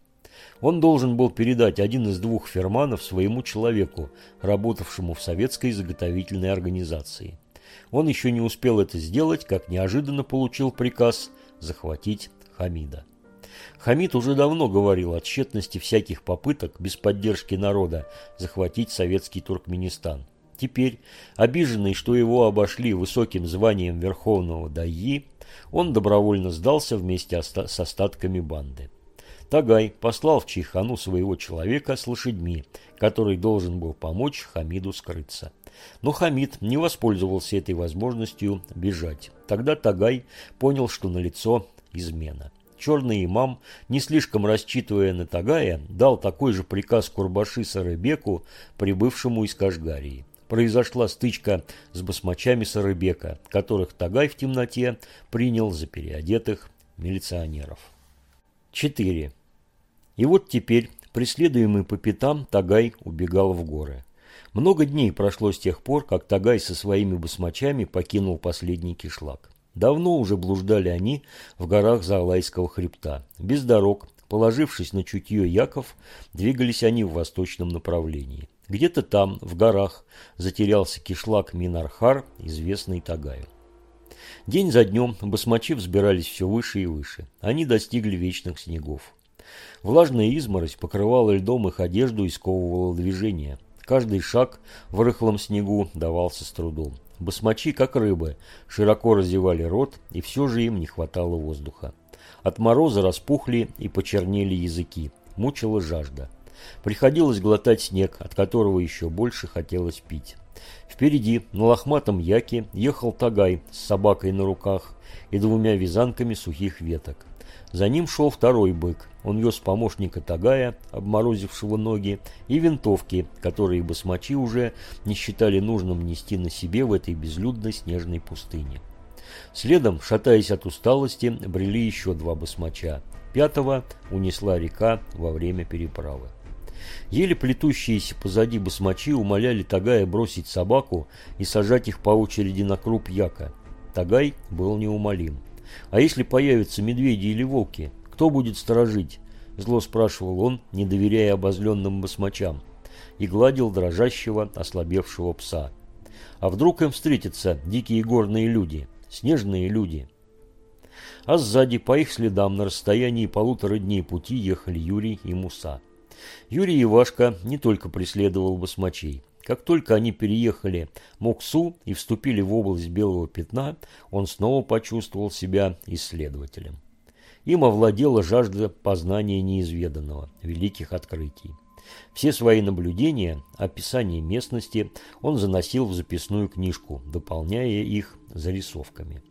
Он должен был передать один из двух ферманов своему человеку, работавшему в советской заготовительной организации. Он еще не успел это сделать, как неожиданно получил приказ захватить Хамида. Хамид уже давно говорил о тщетности всяких попыток без поддержки народа захватить советский Туркменистан. Теперь, обиженный, что его обошли высоким званием Верховного Дайи, он добровольно сдался вместе с остатками банды. Тагай послал в Чайхану своего человека с лошадьми, который должен был помочь Хамиду скрыться. Но Хамид не воспользовался этой возможностью бежать. Тогда Тагай понял, что налицо измена. Черный имам, не слишком рассчитывая на Тагая, дал такой же приказ Курбаши Сарыбеку, прибывшему из Кашгарии. Произошла стычка с басмачами Сарыбека, которых Тагай в темноте принял за переодетых милиционеров. 4. И вот теперь, преследуемый по пятам, Тагай убегал в горы. Много дней прошло с тех пор, как Тагай со своими басмачами покинул последний кишлак. Давно уже блуждали они в горах Заалайского хребта. Без дорог, положившись на чутье Яков, двигались они в восточном направлении. Где-то там, в горах, затерялся кишлак Минархар, известный Тагаю. День за днем басмачи взбирались все выше и выше. Они достигли вечных снегов. Влажная изморозь покрывала льдом их одежду и сковывала движение. Каждый шаг в рыхлом снегу давался с трудом. Басмачи, как рыбы, широко разевали рот, и все же им не хватало воздуха. От мороза распухли и почернели языки. Мучила жажда. Приходилось глотать снег, от которого еще больше хотелось пить. Впереди, на лохматом яке, ехал Тагай с собакой на руках и двумя вязанками сухих веток. За ним шел второй бык. Он вез помощника Тагая, обморозившего ноги, и винтовки, которые басмачи уже не считали нужным нести на себе в этой безлюдной снежной пустыне. Следом, шатаясь от усталости, брели еще два басмача. Пятого унесла река во время переправы. Еле плетущиеся позади басмачи умоляли Тагая бросить собаку и сажать их по очереди на круп яка. Тагай был неумолим. А если появятся медведи или волки, кто будет сторожить? Зло спрашивал он, не доверяя обозленным басмачам, и гладил дрожащего, ослабевшего пса. А вдруг им встретятся дикие горные люди, снежные люди? А сзади, по их следам, на расстоянии полутора дней пути ехали Юрий и Муса. Юрий Ивашка не только преследовал басмачей. Как только они переехали Моксу и вступили в область Белого Пятна, он снова почувствовал себя исследователем. Им овладела жажда познания неизведанного, великих открытий. Все свои наблюдения, описание местности он заносил в записную книжку, дополняя их зарисовками.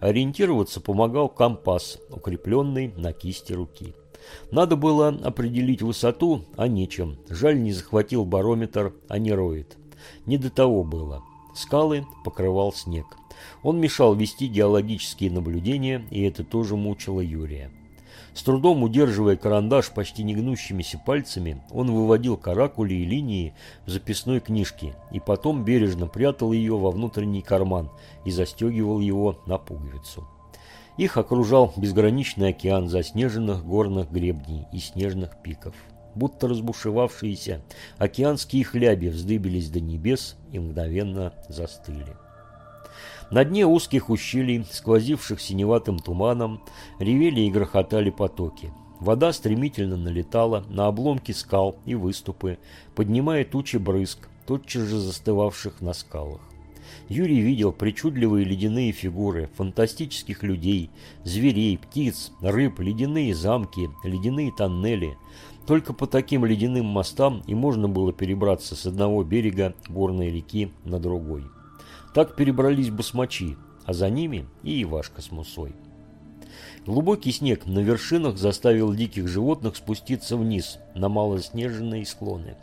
Ориентироваться помогал компас, укрепленный на кисти руки. Надо было определить высоту, а нечем. Жаль, не захватил барометр, а не роет. Не до того было. Скалы покрывал снег. Он мешал вести геологические наблюдения, и это тоже мучило Юрия. С трудом удерживая карандаш почти негнущимися пальцами, он выводил каракули и линии в записной книжке и потом бережно прятал ее во внутренний карман и застегивал его на пуговицу. Их окружал безграничный океан заснеженных горных гребней и снежных пиков. Будто разбушевавшиеся океанские хляби вздыбились до небес и мгновенно застыли. На дне узких ущелий, сквозивших синеватым туманом, ревели и грохотали потоки. Вода стремительно налетала на обломки скал и выступы, поднимая тучи брызг, тотчас же застывавших на скалах. Юрий видел причудливые ледяные фигуры, фантастических людей, зверей, птиц, рыб, ледяные замки, ледяные тоннели. Только по таким ледяным мостам и можно было перебраться с одного берега горной реки на другой. Так перебрались басмачи, а за ними и Ивашка с Мусой. Глубокий снег на вершинах заставил диких животных спуститься вниз на малоснеженные склоны.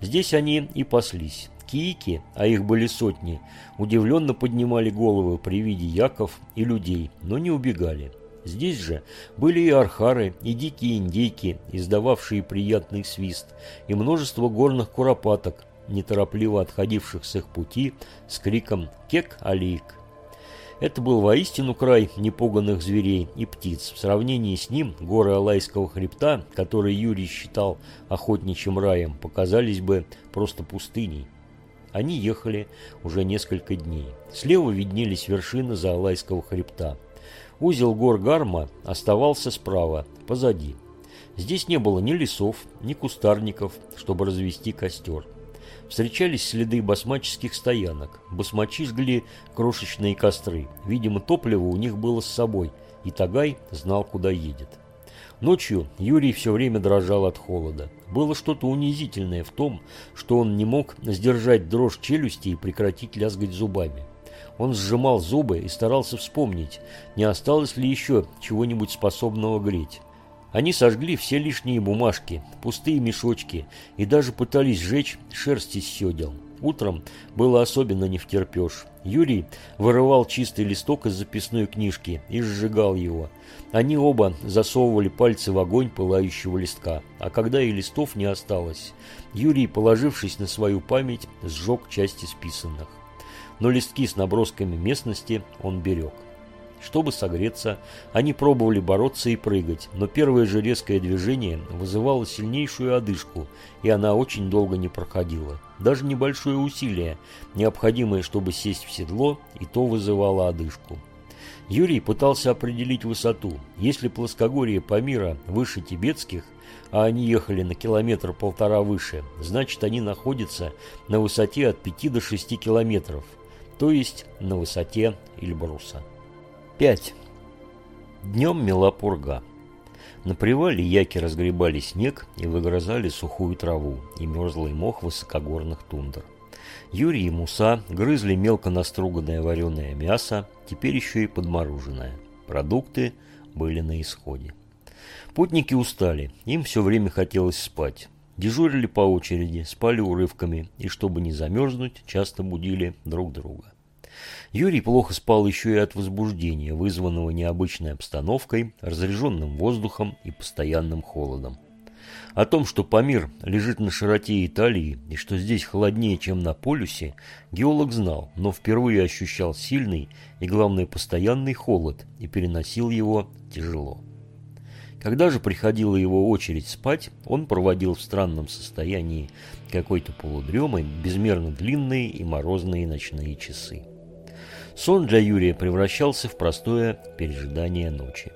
Здесь они и паслись. Кики, а их были сотни, удивленно поднимали головы при виде яков и людей, но не убегали. Здесь же были и архары, и дикие индейки, издававшие приятный свист, и множество горных куропаток, неторопливо отходивших с их пути с криком «Кек-алик!». Это был воистину край непуганных зверей и птиц. В сравнении с ним горы Алайского хребта, которые Юрий считал охотничьим раем, показались бы просто пустыней. Они ехали уже несколько дней. Слева виднелись вершины Заалайского хребта. Узел гор Гарма оставался справа, позади. Здесь не было ни лесов, ни кустарников, чтобы развести костер. Встречались следы басмаческих стоянок. Басмачи жгли крошечные костры. Видимо, топливо у них было с собой, и Тагай знал, куда едет. Ночью Юрий все время дрожал от холода. Было что-то унизительное в том, что он не мог сдержать дрожь челюсти и прекратить лязгать зубами. Он сжимал зубы и старался вспомнить, не осталось ли еще чего-нибудь способного греть. Они сожгли все лишние бумажки, пустые мешочки и даже пытались сжечь шерсть из седел. Утром было особенно не втерпешь. Юрий вырывал чистый листок из записной книжки и сжигал его. Они оба засовывали пальцы в огонь пылающего листка, а когда и листов не осталось, Юрий, положившись на свою память, сжег части списанных. Но листки с набросками местности он берег. Чтобы согреться, они пробовали бороться и прыгать, но первое же резкое движение вызывало сильнейшую одышку, и она очень долго не проходила. Даже небольшое усилие, необходимое, чтобы сесть в седло, и то вызывало одышку. Юрий пытался определить высоту. Если плоскогорье Памира выше тибетских, а они ехали на километр-полтора выше, значит они находятся на высоте от 5 до 6 километров, то есть на высоте Эльбруса. 5. Днем мела пурга. На привале яки разгребали снег и выгрызали сухую траву и мерзлый мох высокогорных тундр. Юрий и Муса грызли мелко наструганное вареное мясо, теперь еще и подмороженное. Продукты были на исходе. Путники устали, им все время хотелось спать. Дежурили по очереди, спали урывками и, чтобы не замерзнуть, часто будили друг друга. Юрий плохо спал еще и от возбуждения, вызванного необычной обстановкой, разряженным воздухом и постоянным холодом. О том, что Памир лежит на широте Италии и что здесь холоднее, чем на полюсе, геолог знал, но впервые ощущал сильный и, главное, постоянный холод и переносил его тяжело. Когда же приходила его очередь спать, он проводил в странном состоянии какой-то полудремой безмерно длинные и морозные ночные часы. Сон для Юрия превращался в простое пережидание ночи.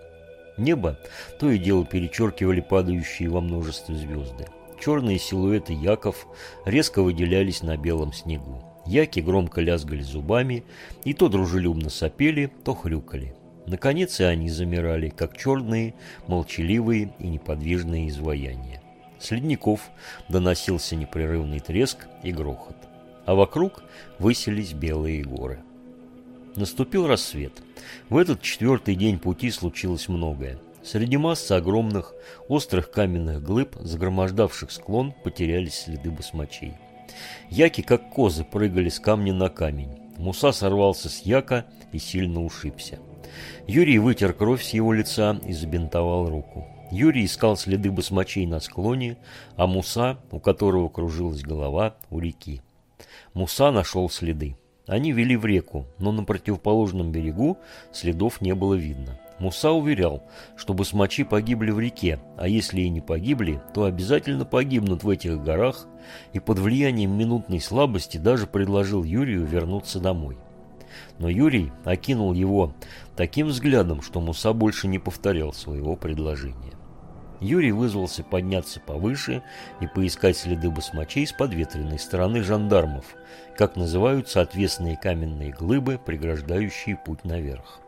Небо то и дело перечеркивали падающие во множестве звезды. Черные силуэты яков резко выделялись на белом снегу. Яки громко лязгали зубами и то дружелюбно сопели, то хрюкали. Наконец и они замирали, как черные, молчаливые и неподвижные изваяния. С ледников доносился непрерывный треск и грохот. А вокруг высились белые горы. Наступил рассвет. В этот четвертый день пути случилось многое. Среди массы огромных, острых каменных глыб, загромождавших склон, потерялись следы басмачей. Яки, как козы, прыгали с камня на камень. Муса сорвался с яка и сильно ушибся. Юрий вытер кровь с его лица и забинтовал руку. Юрий искал следы басмачей на склоне, а Муса, у которого кружилась голова, у реки. Муса нашел следы. Они вели в реку, но на противоположном берегу следов не было видно. Муса уверял, что басмачи погибли в реке, а если и не погибли, то обязательно погибнут в этих горах, и под влиянием минутной слабости даже предложил Юрию вернуться домой. Но Юрий окинул его таким взглядом, что Муса больше не повторял своего предложения. Юрий вызвался подняться повыше и поискать следы басмачей с подветренной стороны жандармов, как называются отвесные каменные глыбы, преграждающие путь наверх.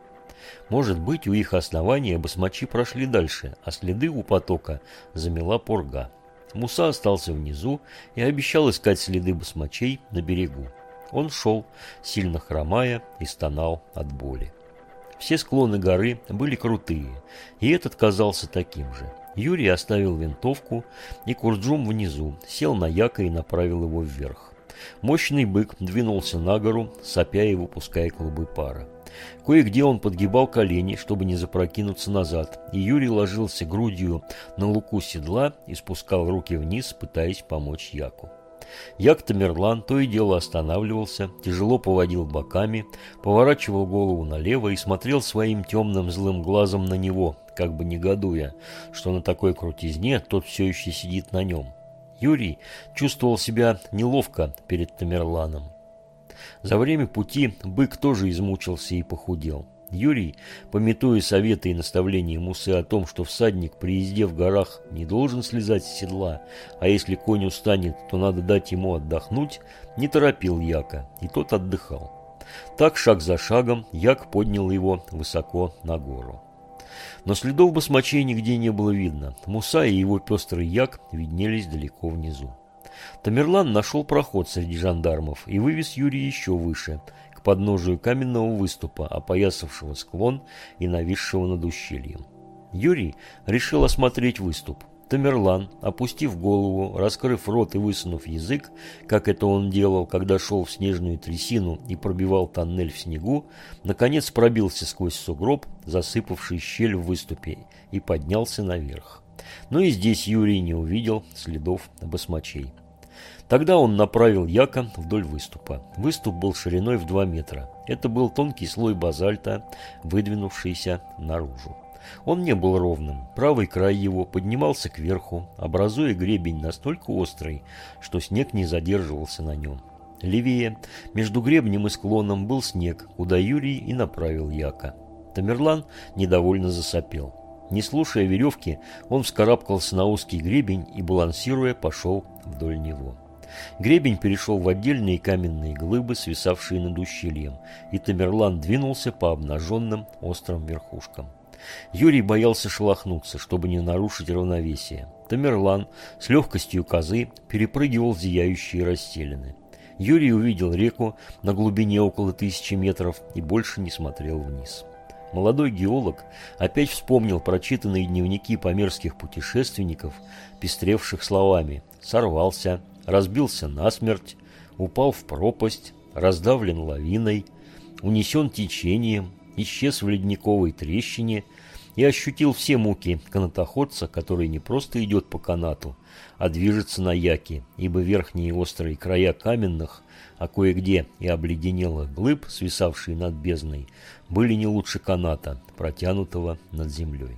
Может быть, у их основания басмачи прошли дальше, а следы у потока замела пурга. Муса остался внизу и обещал искать следы басмачей на берегу. Он шел, сильно хромая, и стонал от боли. Все склоны горы были крутые, и этот казался таким же. Юрий оставил винтовку, и Курджум внизу, сел на яко и направил его вверх. Мощный бык двинулся на гору, сопя и выпуская клубы пара. Кое-где он подгибал колени, чтобы не запрокинуться назад, и Юрий ложился грудью на луку седла и спускал руки вниз, пытаясь помочь Яку. Як Тамерлан то и дело останавливался, тяжело поводил боками, поворачивал голову налево и смотрел своим темным злым глазом на него, как бы негодуя, что на такой крутизне тот все еще сидит на нем. Юрий чувствовал себя неловко перед Тамерланом. За время пути бык тоже измучился и похудел. Юрий, пометуя советы и наставления Мусы о том, что всадник при езде в горах не должен слезать с седла, а если конь устанет, то надо дать ему отдохнуть, не торопил Яка, и тот отдыхал. Так, шаг за шагом, Як поднял его высоко на гору. Но следов басмачей нигде не было видно. Муса и его пестрый як виднелись далеко внизу. Тамерлан нашел проход среди жандармов и вывез Юрия еще выше, к подножию каменного выступа, опоясавшего склон и нависшего над ущельем. Юрий решил осмотреть выступ. Тамерлан, опустив голову, раскрыв рот и высунув язык, как это он делал, когда шел в снежную трясину и пробивал тоннель в снегу, наконец пробился сквозь сугроб, засыпавший щель в выступе, и поднялся наверх. Но и здесь Юрий не увидел следов басмачей. Тогда он направил яка вдоль выступа. Выступ был шириной в 2 метра. Это был тонкий слой базальта, выдвинувшийся наружу. Он не был ровным. Правый край его поднимался кверху, образуя гребень настолько острый, что снег не задерживался на нем. Левее, между гребнем и склоном, был снег, куда Юрий и направил яка. Тамерлан недовольно засопел. Не слушая веревки, он вскарабкался на узкий гребень и, балансируя, пошел вдоль него. Гребень перешел в отдельные каменные глыбы, свисавшие над ущельем, и Тамерлан двинулся по обнаженным острым верхушкам. Юрий боялся шелохнуться, чтобы не нарушить равновесие. Тамерлан с легкостью козы перепрыгивал зияющие расселины. Юрий увидел реку на глубине около тысячи метров и больше не смотрел вниз. Молодой геолог опять вспомнил прочитанные дневники померских путешественников, пестревших словами «сорвался», «разбился насмерть», «упал в пропасть», «раздавлен лавиной», «унесен течением», исчез в ледниковой трещине и ощутил все муки канатоходца, который не просто идет по канату, а движется на яке, ибо верхние острые края каменных, а кое-где и обледенелых глыб, свисавшие над бездной, были не лучше каната, протянутого над землей.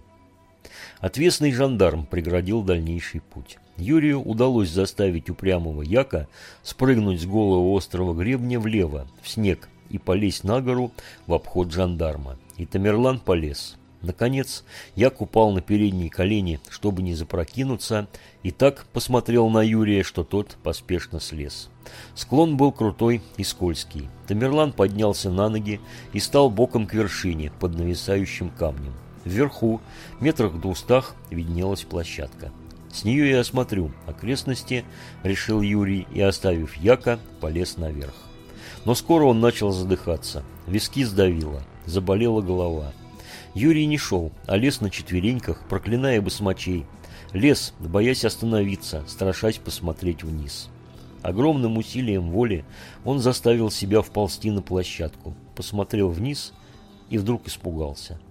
Отвесный жандарм преградил дальнейший путь. Юрию удалось заставить упрямого яка спрыгнуть с голого острого гребня влево, в снег, и полезть на гору в обход жандарма. И Тамерлан полез. Наконец, я упал на передние колени, чтобы не запрокинуться, и так посмотрел на Юрия, что тот поспешно слез. Склон был крутой и скользкий. Тамерлан поднялся на ноги и стал боком к вершине, под нависающим камнем. Вверху, метрах в двустах, виднелась площадка. С нее я осмотрю окрестности, решил Юрий, и, оставив яка, полез наверх. Но скоро он начал задыхаться. Виски сдавило, заболела голова. Юрий не шел, а лез на четвереньках, проклиная басмачей. Лез, боясь остановиться, страшась посмотреть вниз. Огромным усилием воли он заставил себя вползти на площадку, посмотрел вниз и вдруг испугался.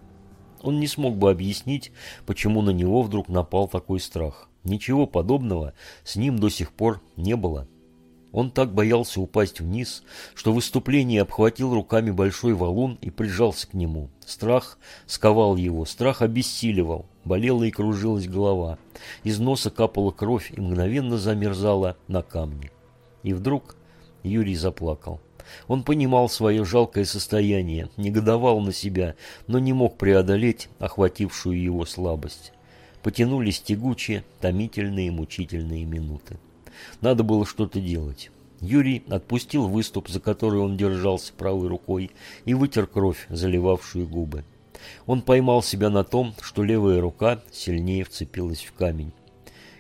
Он не смог бы объяснить, почему на него вдруг напал такой страх. Ничего подобного с ним до сих пор не было. Он так боялся упасть вниз, что в выступлении обхватил руками большой валун и прижался к нему. Страх сковал его, страх обессиливал, болела и кружилась голова. Из носа капала кровь и мгновенно замерзала на камне. И вдруг Юрий заплакал. Он понимал свое жалкое состояние, негодовал на себя, но не мог преодолеть охватившую его слабость. Потянулись тягучие, томительные, мучительные минуты. Надо было что-то делать. Юрий отпустил выступ, за который он держался правой рукой, и вытер кровь, заливавшую губы. Он поймал себя на том, что левая рука сильнее вцепилась в камень.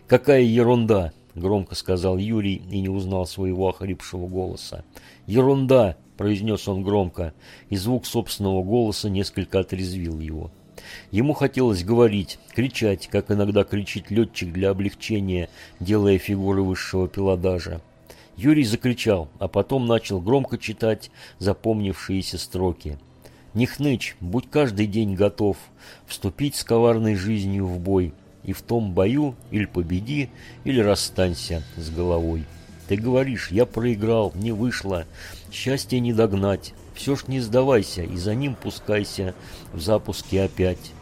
«Какая ерунда!» – громко сказал Юрий и не узнал своего охрипшего голоса. «Ерунда!» – произнес он громко, и звук собственного голоса несколько отрезвил его. Ему хотелось говорить, кричать, как иногда кричит летчик для облегчения, делая фигуры высшего пилотажа. Юрий закричал, а потом начал громко читать запомнившиеся строки. «Не хнычь, будь каждый день готов вступить с коварной жизнью в бой, и в том бою или победи, или расстанься с головой. Ты говоришь, я проиграл, не вышло, счастье не догнать, все ж не сдавайся и за ним пускайся в запуске опять.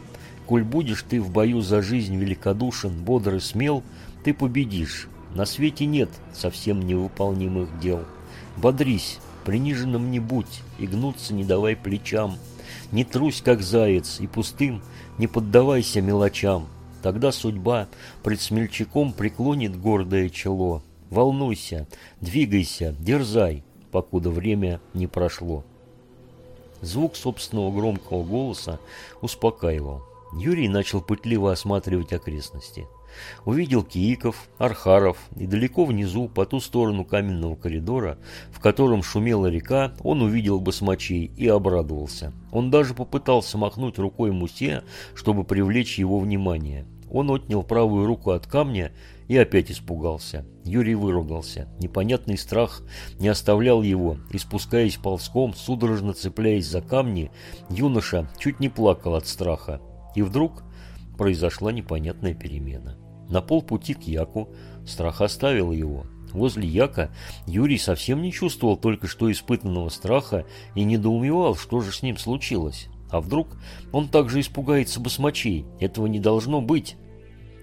Коль будешь ты в бою за жизнь великодушен, бодр и смел, ты победишь. На свете нет совсем невыполнимых дел. Бодрись, приниженным не будь, и гнуться не давай плечам. Не трусь, как заяц, и пустым не поддавайся мелочам. Тогда судьба пред смельчаком преклонит гордое чело. Волнуйся, двигайся, дерзай, покуда время не прошло. Звук собственного громкого голоса успокаивал. Юрий начал пытливо осматривать окрестности. Увидел кииков, архаров, и далеко внизу, по ту сторону каменного коридора, в котором шумела река, он увидел басмачей и обрадовался. Он даже попытался махнуть рукой Мусе, чтобы привлечь его внимание. Он отнял правую руку от камня и опять испугался. Юрий выругался. Непонятный страх не оставлял его, и спускаясь ползком, судорожно цепляясь за камни, юноша чуть не плакал от страха. И вдруг произошла непонятная перемена. На полпути к Яку страх оставил его. Возле Яка Юрий совсем не чувствовал только что испытанного страха и недоумевал, что же с ним случилось. А вдруг он также испугается басмачей? Этого не должно быть.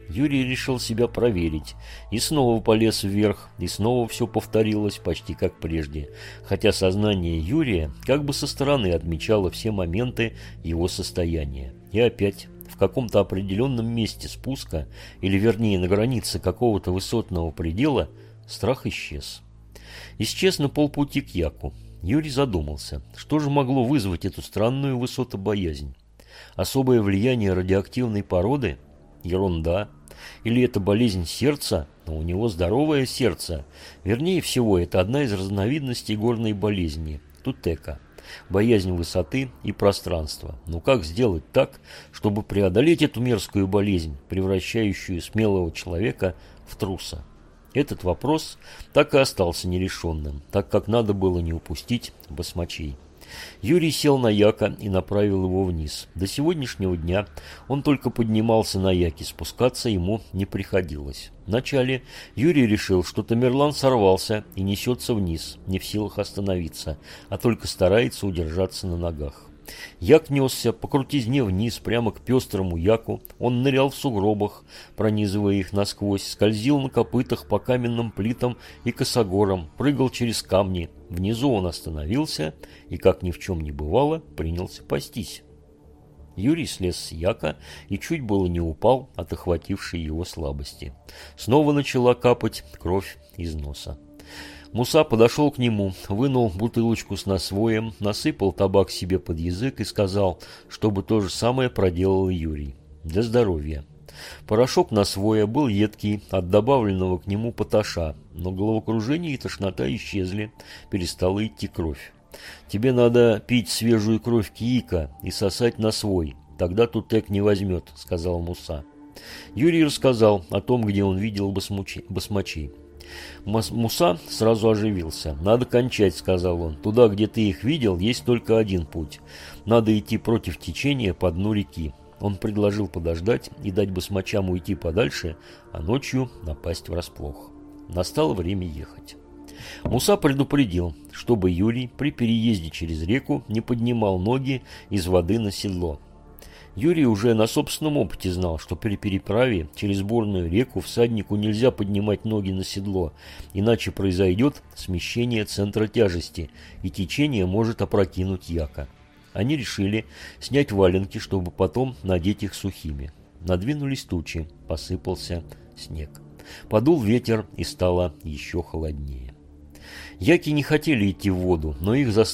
Юрий решил себя проверить. И снова полез вверх, и снова все повторилось почти как прежде. Хотя сознание Юрия как бы со стороны отмечало все моменты его состояния. И опять в каком-то определенном месте спуска, или вернее на границе какого-то высотного предела, страх исчез. Исчез на полпути к Яку. Юрий задумался, что же могло вызвать эту странную высотобоязнь? Особое влияние радиоактивной породы? Ерунда. Или это болезнь сердца? Но у него здоровое сердце. Вернее всего, это одна из разновидностей горной болезни – тутека боязнь высоты и пространства. Но как сделать так, чтобы преодолеть эту мерзкую болезнь, превращающую смелого человека в труса? Этот вопрос так и остался нерешенным, так как надо было не упустить басмачей. Юрий сел на яка и направил его вниз. До сегодняшнего дня он только поднимался на яке, спускаться ему не приходилось. Вначале Юрий решил, что Тамерлан сорвался и несется вниз, не в силах остановиться, а только старается удержаться на ногах. Як несся по крутизне вниз, прямо к пестрому яку. Он нырял в сугробах, пронизывая их насквозь, скользил на копытах по каменным плитам и косогорам, прыгал через камни. Внизу он остановился и, как ни в чем не бывало, принялся пастись. Юрий слез с яка и чуть было не упал от охватившей его слабости. Снова начала капать кровь из носа. Муса подошел к нему, вынул бутылочку с насвоем, насыпал табак себе под язык и сказал, чтобы то же самое проделал Юрий. Для здоровья. Порошок насвоя был едкий от добавленного к нему поташа, но головокружение и тошнота исчезли, перестала идти кровь. Тебе надо пить свежую кровь киика и сосать на свой, тогда тутек не возьмет, сказал Муса. Юрий рассказал о том, где он видел басмачей. Муса сразу оживился. «Надо кончать», — сказал он. «Туда, где ты их видел, есть только один путь. Надо идти против течения по дну реки». Он предложил подождать и дать басмачам уйти подальше, а ночью напасть врасплох. Настало время ехать. Муса предупредил, чтобы Юрий при переезде через реку не поднимал ноги из воды на седло. Юрий уже на собственном опыте знал, что при переправе через бурную реку всаднику нельзя поднимать ноги на седло, иначе произойдет смещение центра тяжести, и течение может опрокинуть яка. Они решили снять валенки, чтобы потом надеть их сухими. Надвинулись тучи, посыпался снег. Подул ветер и стало еще холоднее. Яки не хотели идти в воду, но их заставили